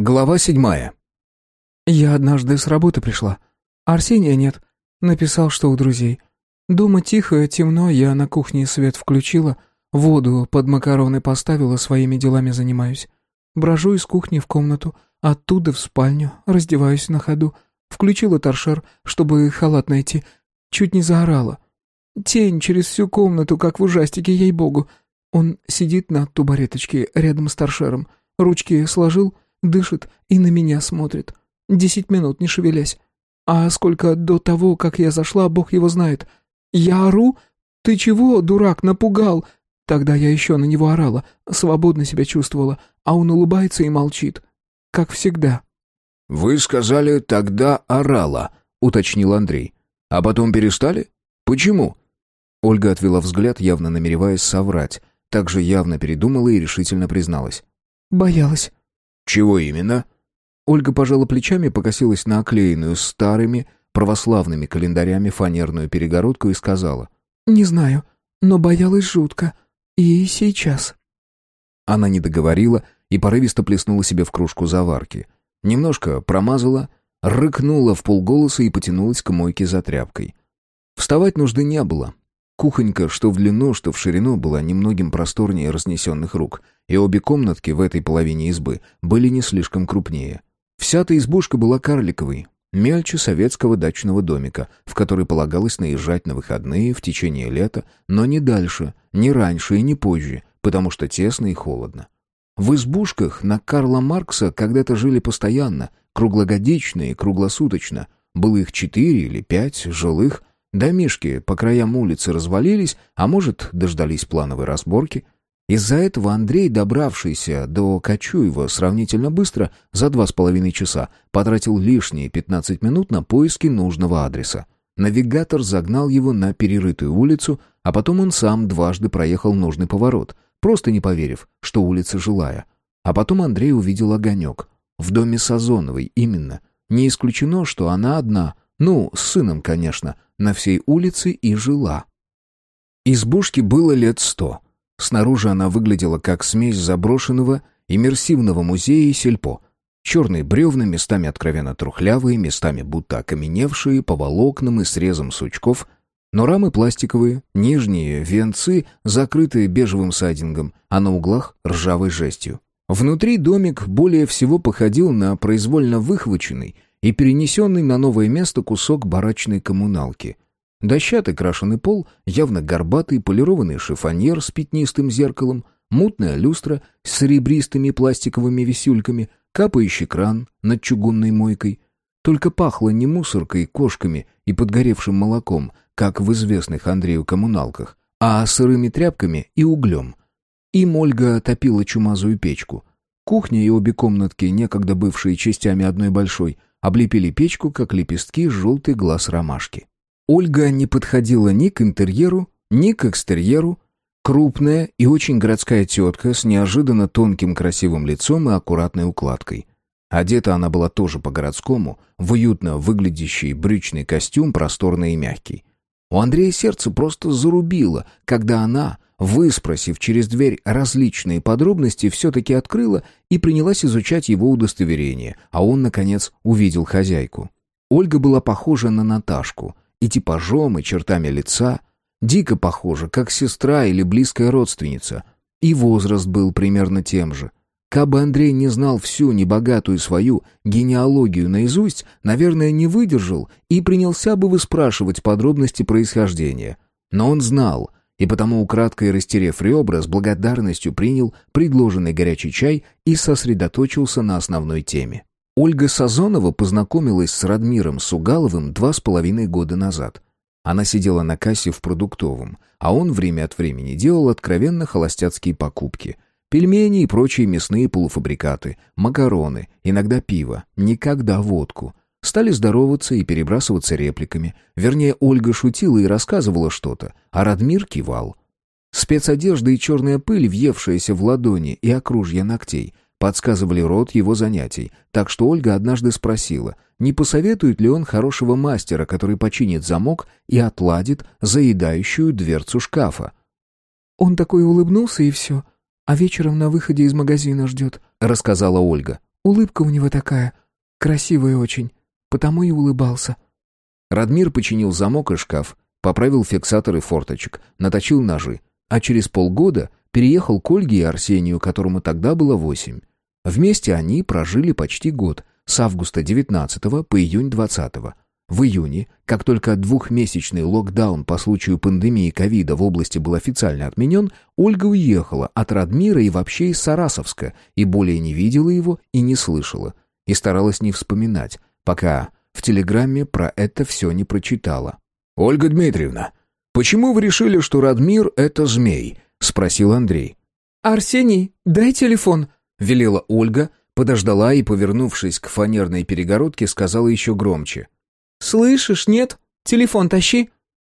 Глава седьмая. Я однажды с работы пришла. Арсения нет. Написал, что у друзей. Дома тихо, темно, я на кухне свет включила, воду под макароны поставила, своими делами занимаюсь. Брожу из кухни в комнату, оттуда в спальню, раздеваюсь на ходу. Включила торшер, чтобы халат найти. Чуть не заорала. Тень через всю комнату, как в ужастике, ей-богу. Он сидит на тубареточке рядом с торшером. Ручки сложил — дышит и на меня смотрит. Десять минут, не шевелясь. А сколько до того, как я зашла, бог его знает. Я ору? Ты чего, дурак, напугал? Тогда я еще на него орала, свободно себя чувствовала, а он улыбается и молчит. Как всегда. «Вы сказали, тогда орала», — уточнил Андрей. «А потом перестали? Почему?» Ольга отвела взгляд, явно намереваясь соврать. Также явно передумала и решительно призналась. «Боялась. «Чего именно?» Ольга пожала плечами, покосилась на оклеенную старыми православными календарями фанерную перегородку и сказала. «Не знаю, но боялась жутко. И сейчас». Она не договорила и порывисто плеснула себе в кружку заварки. Немножко промазала, рыкнула в полголоса и потянулась к мойке за тряпкой. Вставать нужды не было. Кухонька, что в длину, что в ширину, была немногим просторнее разнесенных рук, и обе комнатки в этой половине избы были не слишком крупнее. Вся-то избушка была карликовой, мельче советского дачного домика, в который полагалось наезжать на выходные в течение лета, но не дальше, не раньше и не позже, потому что тесно и холодно. В избушках на Карла Маркса когда-то жили постоянно, круглогодично и круглосуточно. Было их четыре или пять жилых, Домишки по краям улицы развалились, а может, дождались плановой разборки. Из-за этого Андрей, добравшийся до Кочуева сравнительно быстро, за два с половиной часа, потратил лишние 15 минут на поиски нужного адреса. Навигатор загнал его на перерытую улицу, а потом он сам дважды проехал нужный поворот, просто не поверив, что улица жилая. А потом Андрей увидел огонек. В доме Сазоновой, именно. Не исключено, что она одна, ну, с сыном, конечно, на всей улице и жила. Избушке было лет сто. Снаружи она выглядела как смесь заброшенного иммерсивного музея и сельпо. Черные бревна, местами откровенно трухлявые, местами будто окаменевшие, по волокнам и срезам сучков, но рамы пластиковые, нижние венцы закрытые бежевым сайдингом, а на углах ржавой жестью. Внутри домик более всего походил на произвольно выхваченный и перенесенный на новое место кусок барачной коммуналки. Дощатый крашеный пол, явно горбатый полированный шифоньер с пятнистым зеркалом, мутная люстра с серебристыми пластиковыми висюльками, капающий кран над чугунной мойкой. Только пахло не мусоркой, кошками и подгоревшим молоком, как в известных Андрею коммуналках, а сырыми тряпками и углем. Им Ольга топила чумазую печку. Кухня и обе комнатки, некогда бывшие частями одной большой, облепили печку, как лепестки желтый глаз ромашки. Ольга не подходила ни к интерьеру, ни к экстерьеру. Крупная и очень городская тетка с неожиданно тонким красивым лицом и аккуратной укладкой. Одета она была тоже по-городскому, в уютно выглядящий брючный костюм, просторный и мягкий. У Андрея сердце просто зарубило, когда она, выспросив через дверь различные подробности, все-таки открыла и принялась изучать его удостоверение, а он, наконец, увидел хозяйку. Ольга была похожа на Наташку, и типажом, и чертами лица, дико похожа, как сестра или близкая родственница, и возраст был примерно тем же. Кабы Андрей не знал всю небогатую свою генеалогию наизусть, наверное, не выдержал и принялся бы выспрашивать подробности происхождения. Но он знал — и потому, украдкой растерев ребра, с благодарностью принял предложенный горячий чай и сосредоточился на основной теме. Ольга Сазонова познакомилась с Радмиром Сугаловым два с половиной года назад. Она сидела на кассе в продуктовом, а он время от времени делал откровенно холостяцкие покупки. Пельмени и прочие мясные полуфабрикаты, макароны, иногда пиво, никогда водку — Стали здороваться и перебрасываться репликами. Вернее, Ольга шутила и рассказывала что-то, а Радмир кивал. Спецодежда и черная пыль, въевшаяся в ладони и окружья ногтей, подсказывали род его занятий, так что Ольга однажды спросила, не посоветует ли он хорошего мастера, который починит замок и отладит заедающую дверцу шкафа. «Он такой улыбнулся и все, а вечером на выходе из магазина ждет», — рассказала Ольга. Улыбка у него такая, красивая очень, потому и улыбался». Радмир починил замок и шкаф, поправил фиксаторы форточек, наточил ножи, а через полгода переехал к Ольге и Арсению, которому тогда было восемь. Вместе они прожили почти год, с августа 19 по июнь 20 -го. В июне, как только двухмесячный локдаун по случаю пандемии ковида в области был официально отменен, Ольга уехала от Радмира и вообще из Сарасовска, и более не видела его и не слышала, и старалась не вспоминать, пока в телеграмме про это все не прочитала. «Ольга Дмитриевна, почему вы решили, что Радмир — это змей?» — спросил Андрей. «Арсений, дай телефон», — велела Ольга, подождала и, повернувшись к фанерной перегородке, сказала еще громче. «Слышишь, нет? Телефон тащи!»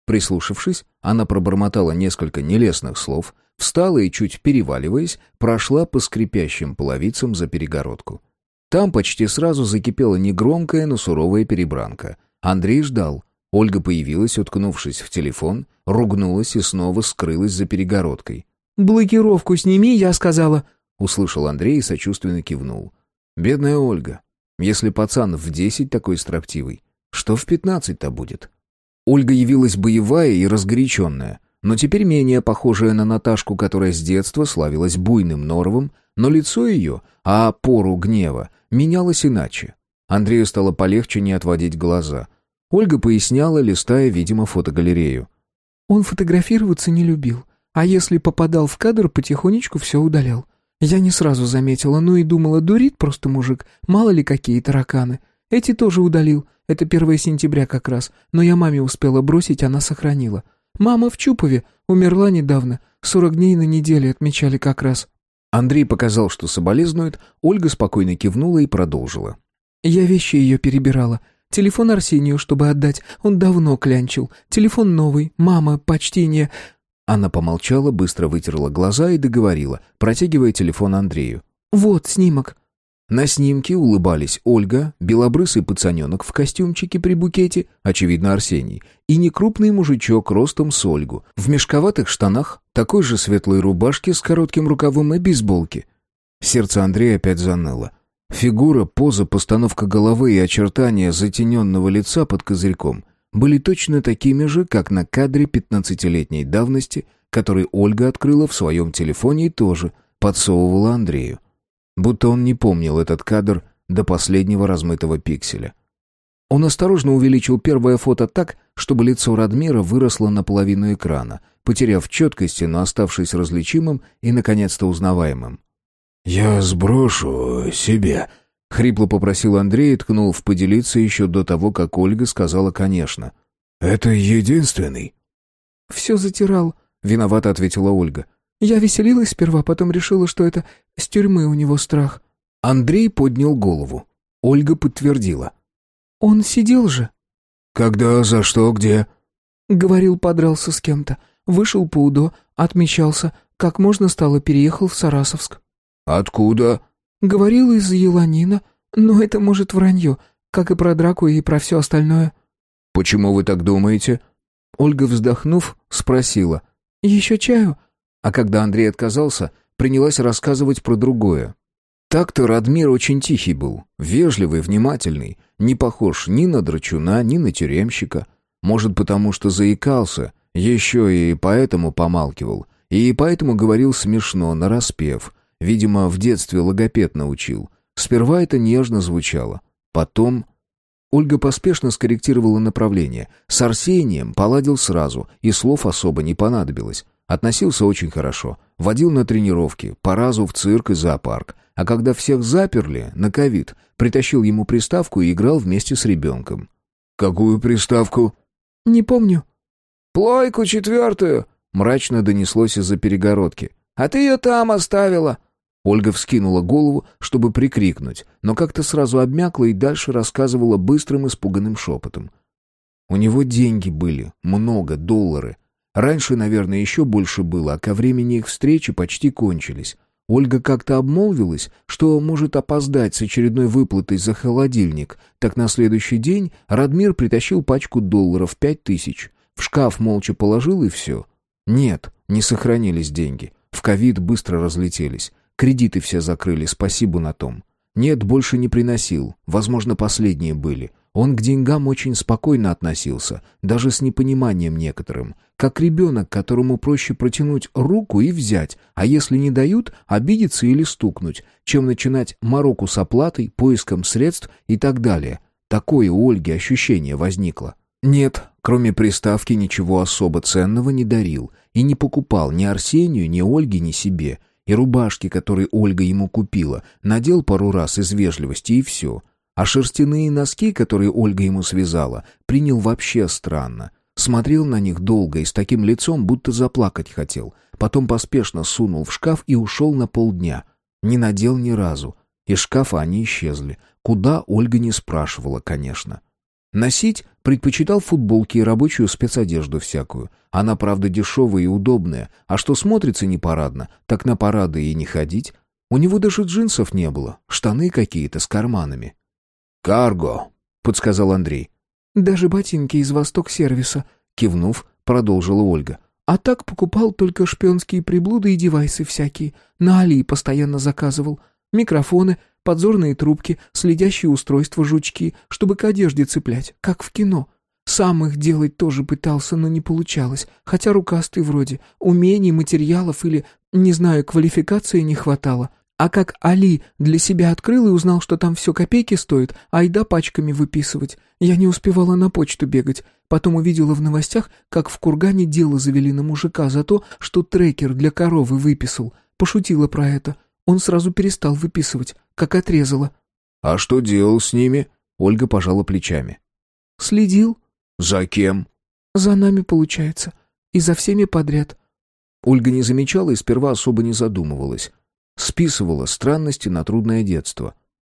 Прислушавшись, она пробормотала несколько нелестных слов, встала и, чуть переваливаясь, прошла по скрипящим половицам за перегородку. Там почти сразу закипела негромкая, но суровая перебранка. Андрей ждал. Ольга появилась, уткнувшись в телефон, ругнулась и снова скрылась за перегородкой. «Блокировку сними, я сказала!» Услышал Андрей и сочувственно кивнул. «Бедная Ольга. Если пацан в десять такой строптивый, что в пятнадцать-то будет? Ольга явилась боевая и разгоряченная, но теперь менее похожая на Наташку, которая с детства славилась буйным норовом, но лицо ее, а пору гнева, менялось иначе. Андрею стало полегче не отводить глаза. Ольга поясняла, листая, видимо, фотогалерею. «Он фотографироваться не любил, а если попадал в кадр, потихонечку все удалял. Я не сразу заметила, ну и думала, дурит просто мужик, мало ли какие тараканы. Эти тоже удалил, это 1 сентября как раз, но я маме успела бросить, она сохранила. Мама в Чупове, умерла недавно, 40 дней на неделе отмечали как раз». Андрей показал, что соболезнует, Ольга спокойно кивнула и продолжила. «Я вещи ее перебирала. Телефон Арсению, чтобы отдать, он давно клянчил. Телефон новый, мама почти не...» Она помолчала, быстро вытерла глаза и договорила, протягивая телефон Андрею. «Вот снимок. На снимке улыбались Ольга, белобрысый пацаненок в костюмчике при букете, очевидно Арсений, и некрупный мужичок ростом с Ольгу, в мешковатых штанах, такой же светлой рубашке с коротким рукавом и бейсболке. Сердце Андрея опять заныло. Фигура, поза, постановка головы и очертания затененного лица под козырьком были точно такими же, как на кадре пятнадцатилетней давности, который Ольга открыла в своем телефоне и тоже подсовывала Андрею будто он не помнил этот кадр до последнего размытого пикселя. Он осторожно увеличил первое фото так, чтобы лицо Радмира выросло наполовину экрана, потеряв четкости, но оставшись различимым и, наконец-то, узнаваемым. «Я сброшу себе», — хрипло попросил Андрей и ткнул в поделиться еще до того, как Ольга сказала «конечно». «Это единственный». «Все затирал», — виновато ответила Ольга. Я веселилась сперва, потом решила, что это с тюрьмы у него страх». Андрей поднял голову. Ольга подтвердила. «Он сидел же». «Когда, за что, где?» Говорил, подрался с кем-то. Вышел по УДО, отмечался. Как можно стало, переехал в Сарасовск. «Откуда?» Говорил из Еланина. Но это, может, вранье, как и про драку и про все остальное. «Почему вы так думаете?» Ольга, вздохнув, спросила. «Еще чаю?» А когда Андрей отказался, принялась рассказывать про другое. Так-то Радмир очень тихий был, вежливый, внимательный, не похож ни на драчуна, ни на тюремщика. Может, потому что заикался, еще и поэтому помалкивал, и поэтому говорил смешно, нараспев. Видимо, в детстве логопед научил. Сперва это нежно звучало, потом... Ольга поспешно скорректировала направление. С Арсением поладил сразу, и слов особо не понадобилось. Относился очень хорошо. Водил на тренировки, по разу в цирк и зоопарк. А когда всех заперли на ковид, притащил ему приставку и играл вместе с ребенком. «Какую приставку?» «Не помню». «Плойку четвертую», — мрачно донеслось из-за перегородки. «А ты ее там оставила». Ольга вскинула голову, чтобы прикрикнуть, но как-то сразу обмякла и дальше рассказывала быстрым испуганным шепотом. У него деньги были, много, доллары. Раньше, наверное, еще больше было, а ко времени их встречи почти кончились. Ольга как-то обмолвилась, что может опоздать с очередной выплатой за холодильник. Так на следующий день Радмир притащил пачку долларов пять тысяч. В шкаф молча положил и все. Нет, не сохранились деньги. В ковид быстро разлетелись. Кредиты все закрыли, спасибо на том. Нет, больше не приносил. Возможно, последние были. Он к деньгам очень спокойно относился, даже с непониманием некоторым. Как ребенок, которому проще протянуть руку и взять, а если не дают, обидеться или стукнуть, чем начинать мороку с оплатой, поиском средств и так далее. Такое у Ольги ощущение возникло. Нет, кроме приставки ничего особо ценного не дарил и не покупал ни Арсению, ни Ольге, ни себе. И рубашки, которые Ольга ему купила, надел пару раз из вежливости и все. А шерстяные носки, которые Ольга ему связала, принял вообще странно. Смотрел на них долго и с таким лицом, будто заплакать хотел. Потом поспешно сунул в шкаф и ушел на полдня. Не надел ни разу. Из шкафа они исчезли. Куда, Ольга не спрашивала, конечно. Носить предпочитал футболки и рабочую спецодежду всякую. Она, правда, дешевая и удобная, а что смотрится непарадно, так на парады и не ходить. У него даже джинсов не было, штаны какие-то с карманами. «Карго», — подсказал Андрей. «Даже ботинки из Восток-сервиса», — кивнув, продолжила Ольга. «А так покупал только шпионские приблуды и девайсы всякие. На Али постоянно заказывал. Микрофоны, подзорные трубки, следящие устройства жучки, чтобы к одежде цеплять, как в кино. Сам их делать тоже пытался, но не получалось, хотя рукастый вроде. Умений, материалов или, не знаю, квалификации не хватало. А как Али для себя открыл и узнал, что там все копейки стоит, айда пачками выписывать. Я не успевала на почту бегать. Потом увидела в новостях, как в Кургане дело завели на мужика за то, что трекер для коровы выписал. Пошутила про это. Он сразу перестал выписывать, как отрезала. «А что делал с ними?» Ольга пожала плечами. «Следил». «За кем?» «За нами, получается. И за всеми подряд». Ольга не замечала и сперва особо не задумывалась списывала странности на трудное детство.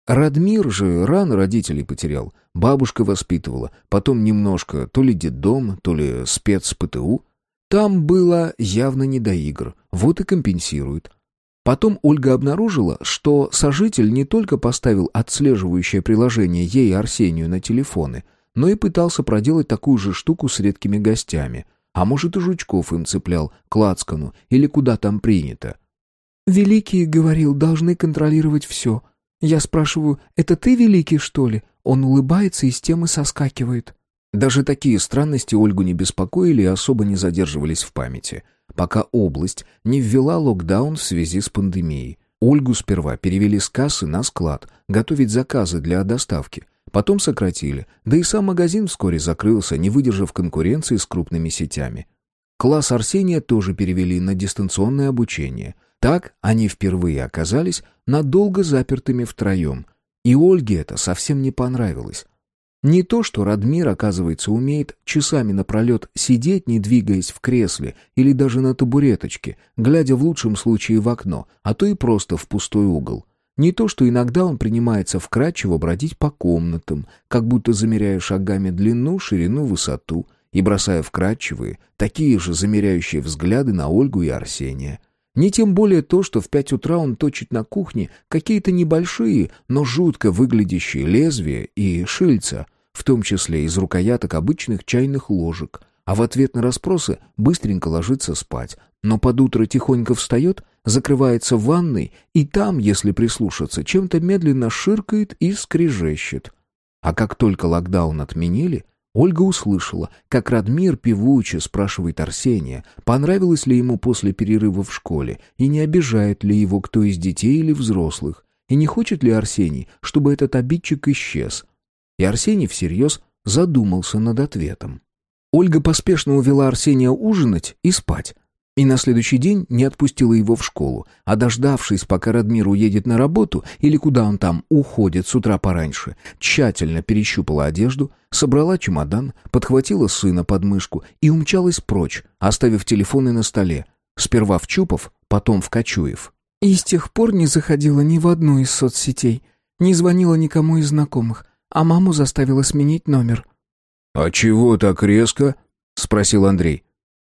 Радмир же рано родителей потерял, бабушка воспитывала, потом немножко то ли детдом, то ли спец-ПТУ. Там было явно не до игр, вот и компенсирует. Потом Ольга обнаружила, что сожитель не только поставил отслеживающее приложение ей Арсению на телефоны, но и пытался проделать такую же штуку с редкими гостями. А может и жучков им цеплял, к или куда там принято. «Великий, — говорил, — должны контролировать все. Я спрашиваю, это ты великий, что ли?» Он улыбается и с темы соскакивает. Даже такие странности Ольгу не беспокоили и особо не задерживались в памяти, пока область не ввела локдаун в связи с пандемией. Ольгу сперва перевели с кассы на склад, готовить заказы для доставки. Потом сократили, да и сам магазин вскоре закрылся, не выдержав конкуренции с крупными сетями. Класс Арсения тоже перевели на дистанционное обучение – так они впервые оказались надолго запертыми втроем, и Ольге это совсем не понравилось. Не то, что Радмир, оказывается, умеет часами напролет сидеть, не двигаясь в кресле или даже на табуреточке, глядя в лучшем случае в окно, а то и просто в пустой угол. Не то, что иногда он принимается вкрадчиво бродить по комнатам, как будто замеряя шагами длину, ширину, высоту, и бросая вкрадчивые, такие же замеряющие взгляды на Ольгу и Арсения — не тем более то, что в пять утра он точит на кухне какие-то небольшие, но жутко выглядящие лезвия и шильца, в том числе из рукояток обычных чайных ложек, а в ответ на расспросы быстренько ложится спать, но под утро тихонько встает, закрывается в ванной и там, если прислушаться, чем-то медленно ширкает и скрежещет. А как только локдаун отменили, Ольга услышала, как Радмир певуче спрашивает Арсения, понравилось ли ему после перерыва в школе, и не обижает ли его кто из детей или взрослых, и не хочет ли Арсений, чтобы этот обидчик исчез. И Арсений всерьез задумался над ответом. Ольга поспешно увела Арсения ужинать и спать, и на следующий день не отпустила его в школу, а дождавшись, пока Радмир уедет на работу или куда он там уходит с утра пораньше, тщательно перещупала одежду, собрала чемодан, подхватила сына под мышку и умчалась прочь, оставив телефоны на столе. Сперва в Чупов, потом в Кочуев. И с тех пор не заходила ни в одну из соцсетей, не звонила никому из знакомых, а маму заставила сменить номер. «А чего так резко?» — спросил Андрей.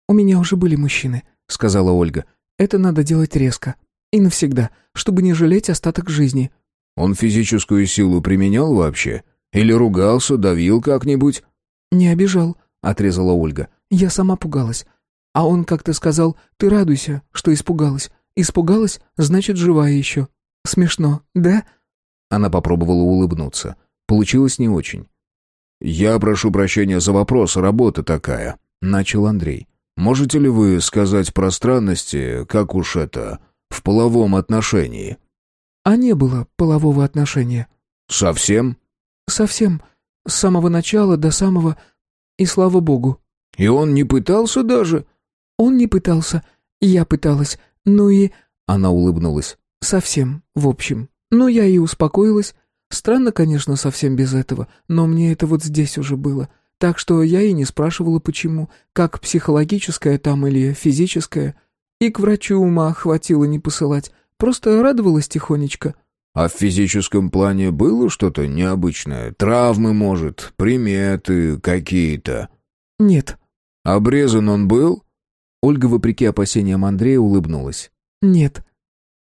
«У меня уже были мужчины», — сказала Ольга. «Это надо делать резко. И навсегда, чтобы не жалеть остаток жизни». «Он физическую силу применял вообще? Или ругался, давил как-нибудь?» «Не обижал», — отрезала Ольга. «Я сама пугалась. А он как-то сказал, ты радуйся, что испугалась. Испугалась, значит, живая еще. Смешно, да?» Она попробовала улыбнуться. Получилось не очень. «Я прошу прощения за вопрос, работа такая», — начал Андрей. «Можете ли вы сказать про странности, как уж это, в половом отношении?» «А не было полового отношения». «Совсем?» «Совсем. С самого начала до самого... И слава богу». «И он не пытался даже?» «Он не пытался. Я пыталась. Ну и...» Она улыбнулась. «Совсем, в общем. Ну, я и успокоилась. Странно, конечно, совсем без этого, но мне это вот здесь уже было. Так что я и не спрашивала, почему, как психологическое там или физическое. И к врачу ума хватило не посылать. Просто радовалась тихонечко». «А в физическом плане было что-то необычное? Травмы, может, приметы какие-то?» «Нет». «Обрезан он был?» Ольга, вопреки опасениям Андрея, улыбнулась. «Нет.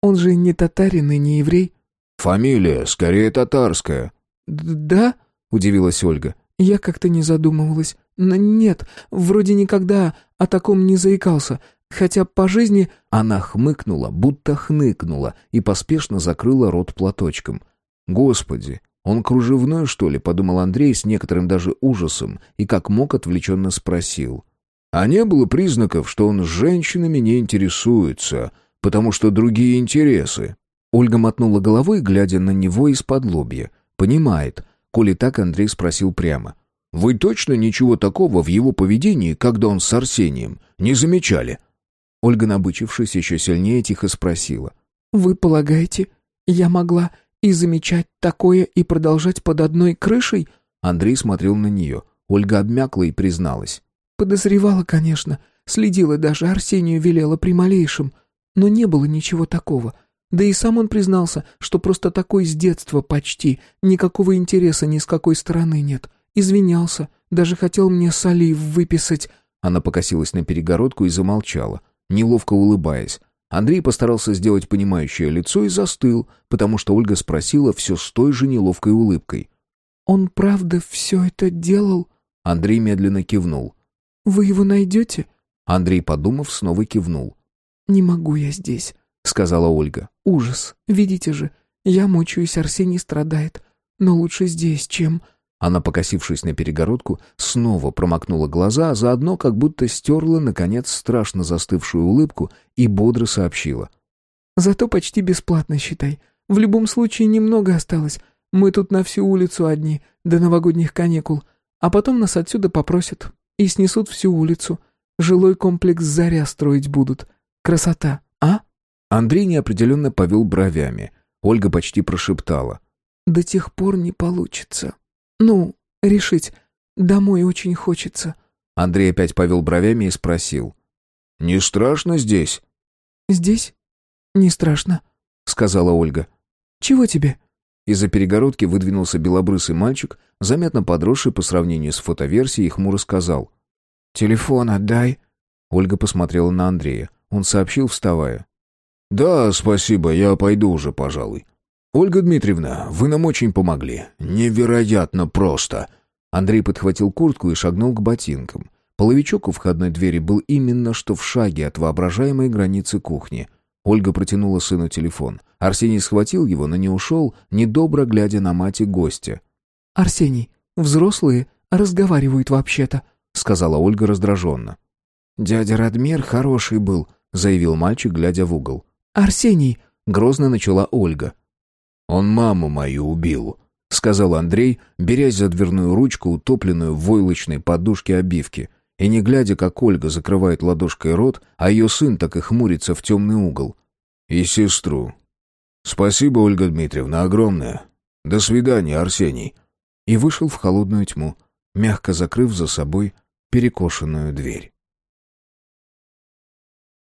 Он же не татарин и не еврей». «Фамилия, скорее татарская». «Да?» — удивилась Ольга. «Я как-то не задумывалась. Но нет, вроде никогда о таком не заикался. Хотя по жизни...» Она хмыкнула, будто хныкнула, и поспешно закрыла рот платочком. «Господи, он кружевной, что ли?» — подумал Андрей с некоторым даже ужасом, и как мог отвлеченно спросил. «А не было признаков, что он с женщинами не интересуется, потому что другие интересы?» Ольга мотнула головой, глядя на него из-под лобья. «Понимает». Коли так, Андрей спросил прямо. «Вы точно ничего такого в его поведении, когда он с Арсением, не замечали?» Ольга, набычившись еще сильнее, тихо спросила. «Вы полагаете, я могла и замечать такое, и продолжать под одной крышей?» Андрей смотрел на нее. Ольга обмякла и призналась. «Подозревала, конечно. Следила даже, Арсению велела при малейшем. Но не было ничего такого. Да и сам он признался, что просто такой с детства почти, никакого интереса ни с какой стороны нет. Извинялся, даже хотел мне солив выписать. Она покосилась на перегородку и замолчала, неловко улыбаясь. Андрей постарался сделать понимающее лицо и застыл, потому что Ольга спросила все с той же неловкой улыбкой. «Он правда все это делал?» Андрей медленно кивнул. «Вы его найдете?» Андрей, подумав, снова кивнул. «Не могу я здесь. — сказала Ольга. «Ужас. Видите же, я мучаюсь, Арсений страдает. Но лучше здесь, чем...» Она, покосившись на перегородку, снова промокнула глаза, а заодно как будто стерла, наконец, страшно застывшую улыбку и бодро сообщила. «Зато почти бесплатно, считай. В любом случае немного осталось. Мы тут на всю улицу одни, до новогодних каникул. А потом нас отсюда попросят. И снесут всю улицу. Жилой комплекс «Заря» строить будут. Красота, а?» Андрей неопределенно повел бровями. Ольга почти прошептала. «До тех пор не получится. Ну, решить. Домой очень хочется». Андрей опять повел бровями и спросил. «Не страшно здесь?» «Здесь? Не страшно», — сказала Ольга. «Чего тебе?» Из-за перегородки выдвинулся белобрысый мальчик, заметно подросший по сравнению с фотоверсией, и хмуро сказал. «Телефон отдай». Ольга посмотрела на Андрея. Он сообщил, вставая. «Да, спасибо, я пойду уже, пожалуй». «Ольга Дмитриевна, вы нам очень помогли. Невероятно просто». Андрей подхватил куртку и шагнул к ботинкам. Половичок у входной двери был именно что в шаге от воображаемой границы кухни. Ольга протянула сыну телефон. Арсений схватил его, но не ушел, недобро глядя на мать и гостя. «Арсений, взрослые разговаривают вообще-то», — сказала Ольга раздраженно. «Дядя Радмир хороший был», — заявил мальчик, глядя в угол. «Арсений!» — грозно начала Ольга. «Он маму мою убил», — сказал Андрей, берясь за дверную ручку, утопленную в войлочной подушке обивки, и не глядя, как Ольга закрывает ладошкой рот, а ее сын так и хмурится в темный угол. «И сестру. Спасибо, Ольга Дмитриевна, огромное. До свидания, Арсений». И вышел в холодную тьму, мягко закрыв за собой перекошенную дверь.